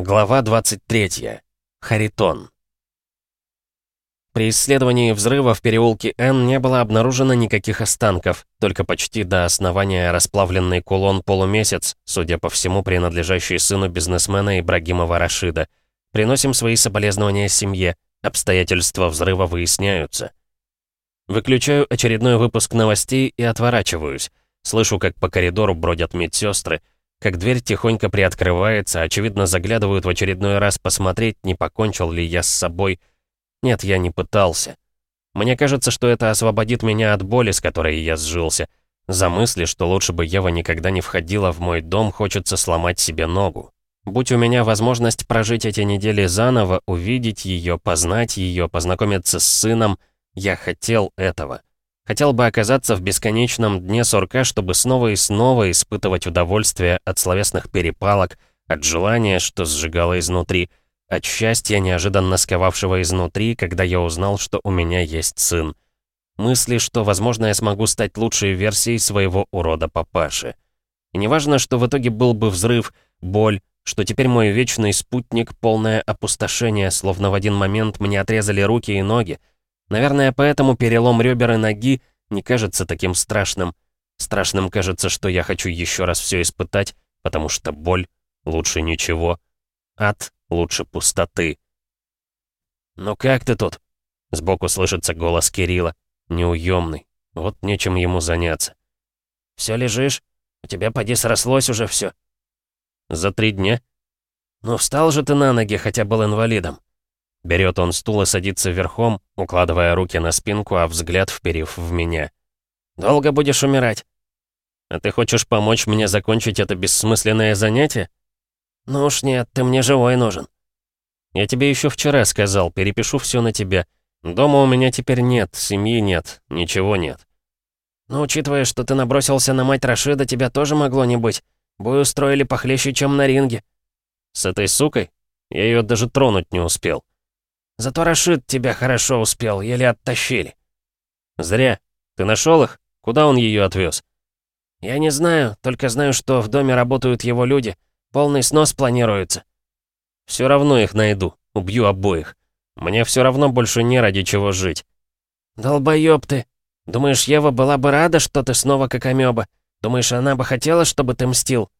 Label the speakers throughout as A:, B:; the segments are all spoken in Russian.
A: Глава 23. Харитон. При исследовании взрыва в переулке Н не было обнаружено никаких останков, только почти до основания расплавленный кулон полумесяц, судя по всему, принадлежащий сыну бизнесмена Ибрагимова Рашида. Приносим свои соболезнования семье, обстоятельства взрыва выясняются. Выключаю очередной выпуск новостей и отворачиваюсь. Слышу, как по коридору бродят медсестры, как дверь тихонько приоткрывается, очевидно, заглядывают в очередной раз посмотреть, не покончил ли я с собой. Нет, я не пытался. Мне кажется, что это освободит меня от боли, с которой я сжился. За мысли, что лучше бы Ева никогда не входила в мой дом, хочется сломать себе ногу. Будь у меня возможность прожить эти недели заново, увидеть ее, познать ее, познакомиться с сыном, я хотел этого. Хотел бы оказаться в бесконечном дне сурка, чтобы снова и снова испытывать удовольствие от словесных перепалок, от желания, что сжигало изнутри, от счастья, неожиданно сковавшего изнутри, когда я узнал, что у меня есть сын. Мысли, что, возможно, я смогу стать лучшей версией своего урода-папаши. И неважно, что в итоге был бы взрыв, боль, что теперь мой вечный спутник — полное опустошение, словно в один момент мне отрезали руки и ноги, Наверное, поэтому перелом ребер и ноги не кажется таким страшным. Страшным кажется, что я хочу еще раз все испытать, потому что боль лучше ничего. Ад лучше пустоты. «Ну как ты тут?» Сбоку слышится голос Кирилла. Неуемный. Вот нечем ему заняться. «Все лежишь? У тебя, поди, срослось уже все. «За три дня?» «Ну встал же ты на ноги, хотя был инвалидом». Берет он стул и садится верхом, укладывая руки на спинку, а взгляд вперив в меня. «Долго будешь умирать?» «А ты хочешь помочь мне закончить это бессмысленное занятие?» «Ну уж нет, ты мне живой нужен». «Я тебе еще вчера сказал, перепишу все на тебя. Дома у меня теперь нет, семьи нет, ничего нет». «Но учитывая, что ты набросился на мать Рашида, тебя тоже могло не быть. Бой устроили похлеще, чем на ринге». «С этой сукой? Я ее даже тронуть не успел». Зато Рашид тебя хорошо успел, еле оттащили». «Зря. Ты нашел их? Куда он ее отвез? «Я не знаю, только знаю, что в доме работают его люди. Полный снос планируется». Все равно их найду, убью обоих. Мне все равно больше не ради чего жить». «Долбоёб ты! Думаешь, Ева была бы рада, что ты снова как амеба? Думаешь, она бы хотела, чтобы ты мстил?»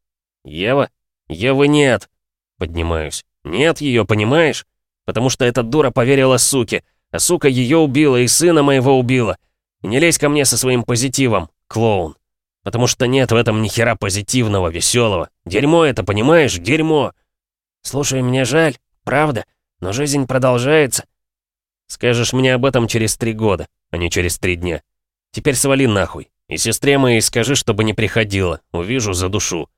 A: «Ева? Евы нет!» Поднимаюсь. «Нет ее, понимаешь? Потому что эта дура поверила суке, а сука ее убила и сына моего убила. И не лезь ко мне со своим позитивом, клоун. Потому что нет в этом ни хера позитивного, веселого. Дерьмо это, понимаешь? Дерьмо. Слушай, мне жаль, правда, но жизнь продолжается. Скажешь мне об этом через три года, а не через три дня. Теперь свали нахуй. И сестре моей скажи, чтобы не приходила. Увижу, за душу.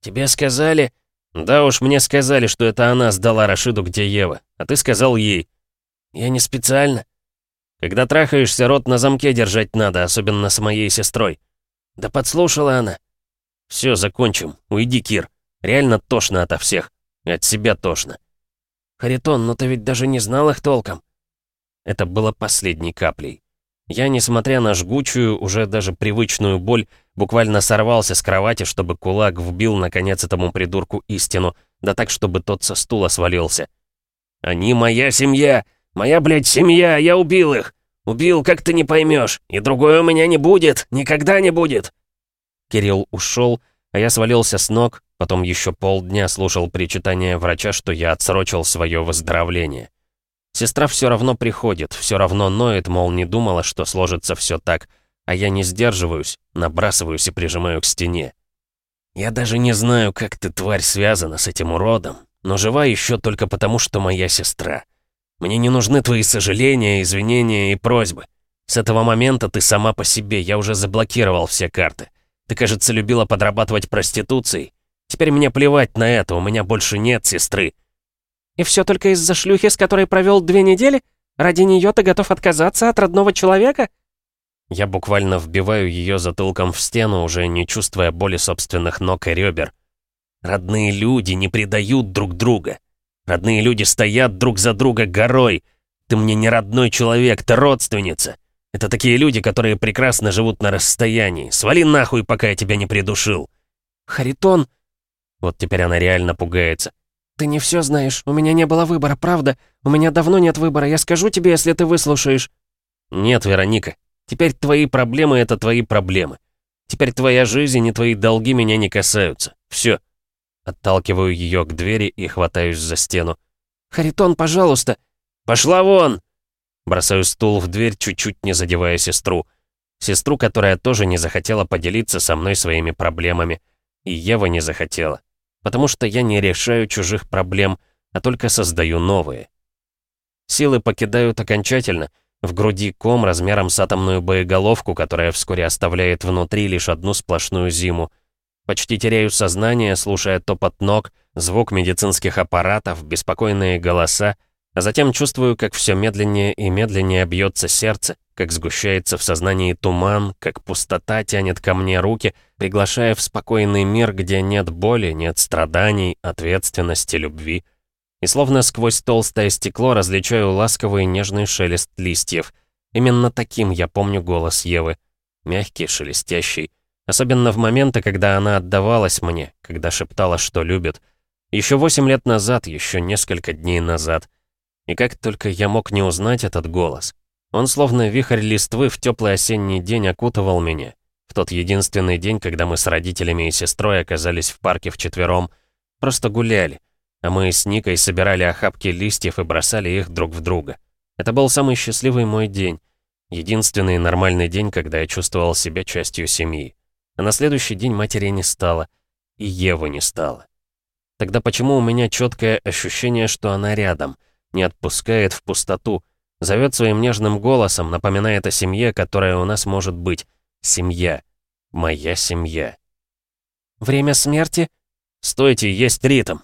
A: Тебе сказали... «Да уж, мне сказали, что это она сдала Рашиду, где Ева, а ты сказал ей». «Я не специально». «Когда трахаешься, рот на замке держать надо, особенно с моей сестрой». «Да подслушала она». «Все, закончим. Уйди, Кир. Реально тошно ото всех. от себя тошно». «Харитон, но ты ведь даже не знал их толком». Это было последней каплей. Я, несмотря на жгучую, уже даже привычную боль, буквально сорвался с кровати, чтобы кулак вбил, наконец, этому придурку истину, да так, чтобы тот со стула свалился. «Они моя семья! Моя, блядь, семья! Я убил их! Убил, как ты не поймешь! И другой у меня не будет! Никогда не будет!» Кирилл ушел, а я свалился с ног, потом еще полдня слушал причитания врача, что я отсрочил свое выздоровление. Сестра все равно приходит, все равно ноет, мол, не думала, что сложится все так, а я не сдерживаюсь, набрасываюсь и прижимаю к стене. Я даже не знаю, как ты, тварь, связана с этим уродом, но жива еще только потому, что моя сестра. Мне не нужны твои сожаления, извинения и просьбы. С этого момента ты сама по себе, я уже заблокировал все карты. Ты, кажется, любила подрабатывать проституцией. Теперь мне плевать на это, у меня больше нет сестры. И все только из-за шлюхи, с которой провел две недели? Ради нее ты готов отказаться от родного человека?» Я буквально вбиваю ее затылком в стену, уже не чувствуя боли собственных ног и ребер. Родные люди не предают друг друга. Родные люди стоят друг за друга горой. Ты мне не родной человек, ты родственница. Это такие люди, которые прекрасно живут на расстоянии. Свали нахуй, пока я тебя не придушил. Харитон... Вот теперь она реально пугается.
B: Ты не все знаешь. У меня не было выбора, правда? У меня давно нет выбора. Я скажу тебе, если ты выслушаешь».
A: «Нет, Вероника. Теперь твои проблемы — это твои проблемы. Теперь твоя жизнь и твои долги меня не касаются. Все. Отталкиваю ее к двери и хватаюсь за стену.
B: «Харитон, пожалуйста!»
A: «Пошла вон!» Бросаю стул в дверь, чуть-чуть не задевая сестру. Сестру, которая тоже не захотела поделиться со мной своими проблемами. И Ева не захотела. Потому что я не решаю чужих проблем, а только создаю новые. Силы покидают окончательно. В груди ком размером с атомную боеголовку, которая вскоре оставляет внутри лишь одну сплошную зиму. Почти теряю сознание, слушая топот ног, звук медицинских аппаратов, беспокойные голоса, а затем чувствую, как все медленнее и медленнее бьется сердце, как сгущается в сознании туман, как пустота тянет ко мне руки, приглашая в спокойный мир, где нет боли, нет страданий, ответственности, любви. И словно сквозь толстое стекло различаю ласковый нежный шелест листьев. Именно таким я помню голос Евы. Мягкий, шелестящий. Особенно в моменты, когда она отдавалась мне, когда шептала, что любит. Еще восемь лет назад, еще несколько дней назад. И как только я мог не узнать этот голос. Он словно вихрь листвы в теплый осенний день окутывал меня. В тот единственный день, когда мы с родителями и сестрой оказались в парке вчетвером, просто гуляли, а мы с Никой собирали охапки листьев и бросали их друг в друга. Это был самый счастливый мой день. Единственный нормальный день, когда я чувствовал себя частью семьи. А на следующий день матери не стало, и Евы не стало. Тогда почему у меня четкое ощущение, что она рядом, не отпускает в пустоту, Зовет своим нежным голосом, напоминает о семье, которая у нас может быть. Семья. Моя семья.
B: Время смерти?
A: Стойте, есть ритм.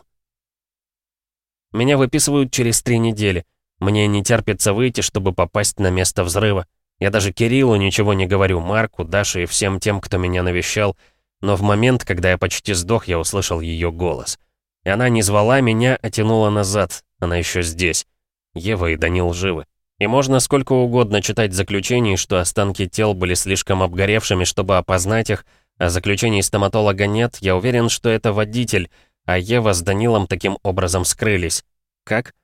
B: Меня выписывают через три недели. Мне не терпится выйти, чтобы попасть на место взрыва. Я даже Кириллу ничего не говорю, Марку, Даше и всем тем, кто меня навещал. Но в момент, когда я почти сдох, я услышал ее голос. И она не звала меня, а тянула назад. Она еще здесь. Ева и Данил живы. И можно сколько угодно читать заключений, что останки тел были слишком обгоревшими, чтобы опознать их, а заключений стоматолога нет, я уверен, что это водитель, а Ева с Данилом таким образом скрылись. Как?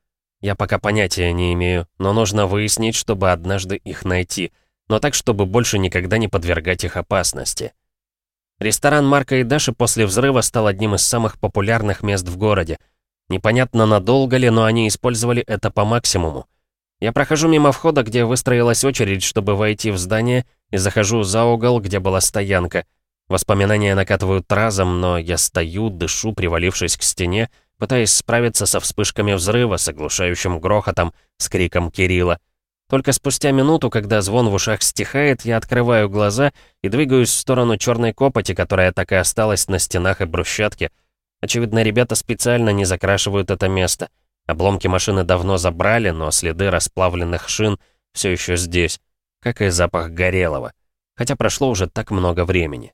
B: Я пока понятия не имею, но нужно выяснить, чтобы однажды их найти, но так, чтобы больше никогда не подвергать их опасности. Ресторан Марка и Даши после взрыва стал одним из самых популярных мест в городе. Непонятно надолго ли, но они использовали это по максимуму. Я прохожу мимо входа, где выстроилась очередь, чтобы войти в здание, и захожу за угол, где была стоянка. Воспоминания накатывают разом, но я стою, дышу, привалившись к стене, пытаясь справиться со вспышками взрыва, с оглушающим грохотом, с криком Кирилла. Только спустя минуту, когда звон в ушах стихает, я открываю глаза и двигаюсь в сторону черной копоти, которая так и осталась на стенах и брусчатке. Очевидно, ребята специально не закрашивают это место — Обломки машины давно забрали, но следы расплавленных шин все еще здесь, как и запах горелого. Хотя прошло уже так много времени.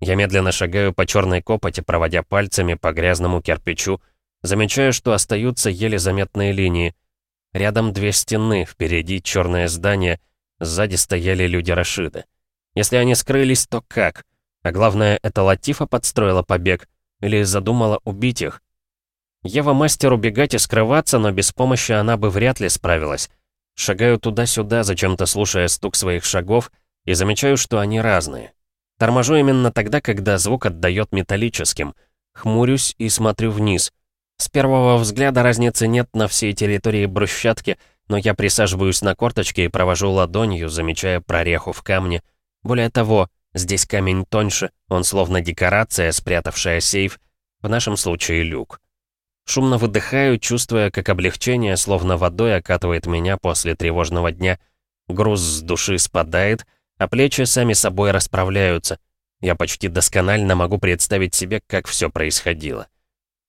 B: Я медленно шагаю по черной копоти, проводя пальцами по грязному кирпичу, замечаю, что остаются еле заметные линии. Рядом две стены, впереди черное здание, сзади стояли люди Рашида. Если они скрылись, то как? А главное, это Латифа подстроила побег или задумала убить их? Ева мастер убегать и скрываться, но без помощи она бы вряд ли справилась. Шагаю туда-сюда, зачем-то слушая стук своих шагов, и замечаю, что они разные. Торможу именно тогда, когда звук отдает металлическим. Хмурюсь и смотрю вниз. С первого взгляда разницы нет на всей территории брусчатки, но я присаживаюсь на корточке и провожу ладонью, замечая прореху в камне. Более того, здесь камень тоньше, он словно декорация, спрятавшая сейф, в нашем случае люк. Шумно выдыхаю, чувствуя, как облегчение словно водой окатывает меня после тревожного дня. Груз с души спадает, а плечи сами собой расправляются. Я почти досконально могу представить себе, как все происходило.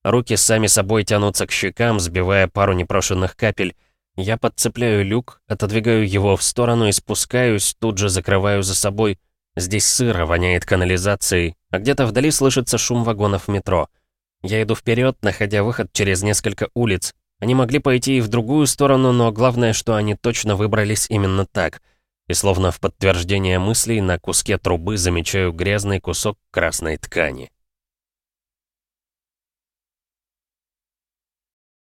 B: Руки сами собой тянутся к щекам, сбивая пару непрошенных капель. Я подцепляю люк, отодвигаю его в сторону и спускаюсь, тут же закрываю за собой. Здесь сыро, воняет канализацией, а где-то вдали слышится шум вагонов метро. Я иду вперед, находя выход через несколько улиц. Они могли пойти и в другую сторону, но главное, что они точно выбрались именно так. И словно в подтверждение мыслей на куске трубы замечаю грязный кусок красной ткани.